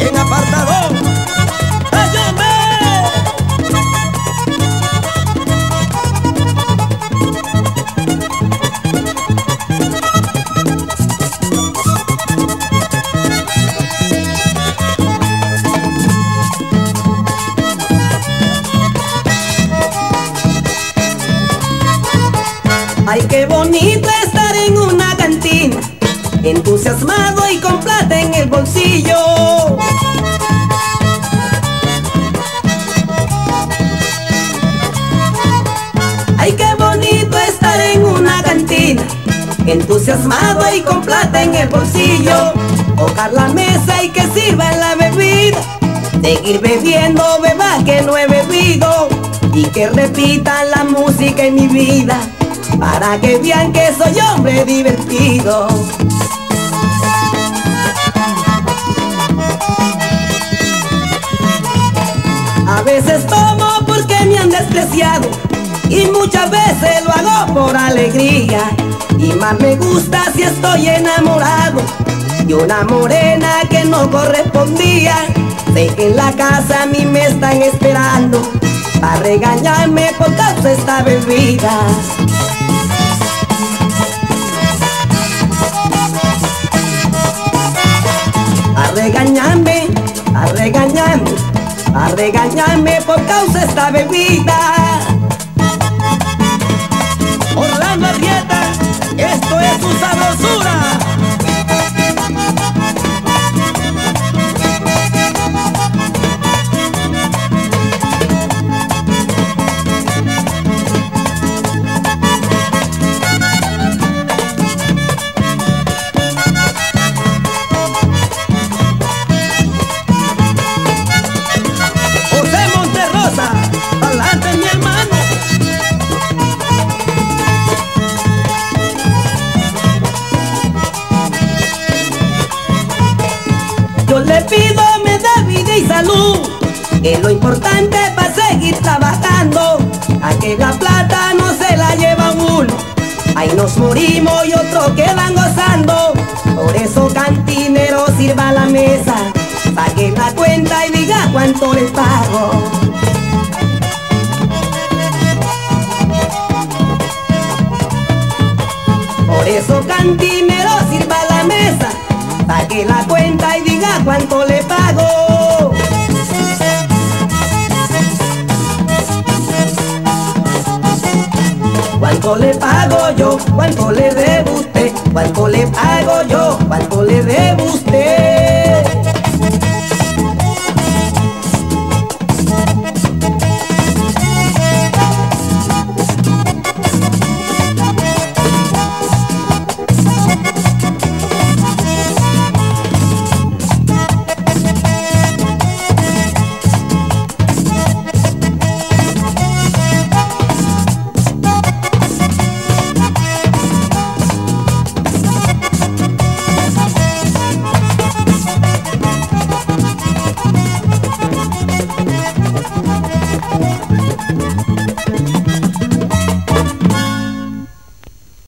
En apartado. Ay, qué bonita entusiasmado y con plata en el bolsillo. Ay, qué bonito estar en una cantina, entusiasmado y con plata en el bolsillo. Tocar la mesa y que sirva la bebida, seguir bebiendo, beba que no he bebido y que repitan la música en mi vida para que vean que soy hombre divertido. Veces tomo porque me han despreciado y muchas veces lo hago por alegría. Y más me gusta si estoy enamorado de una morena que no correspondía. Sé que en la casa a mí me están esperando para regañarme por causa esta bebida. A regañarme, a regañarme, a regañarme por causa esta bebida. Orlando Arrieta, esto es su sabrosura. Yo le pido me da vida y salud, que lo importante para seguir trabajando, a que la plata no se la lleva uno, ahí nos morimos y otros quedan gozando, por eso cantinero sirva la mesa, saque la cuenta y diga cuánto le pago. Por eso cantinero sirva la mesa, cuánto le pago. ¿Cuánto le pago yo? ¿Cuánto le debo usted? ¿Cuánto le pago yo? ¿Cuánto le debo usted?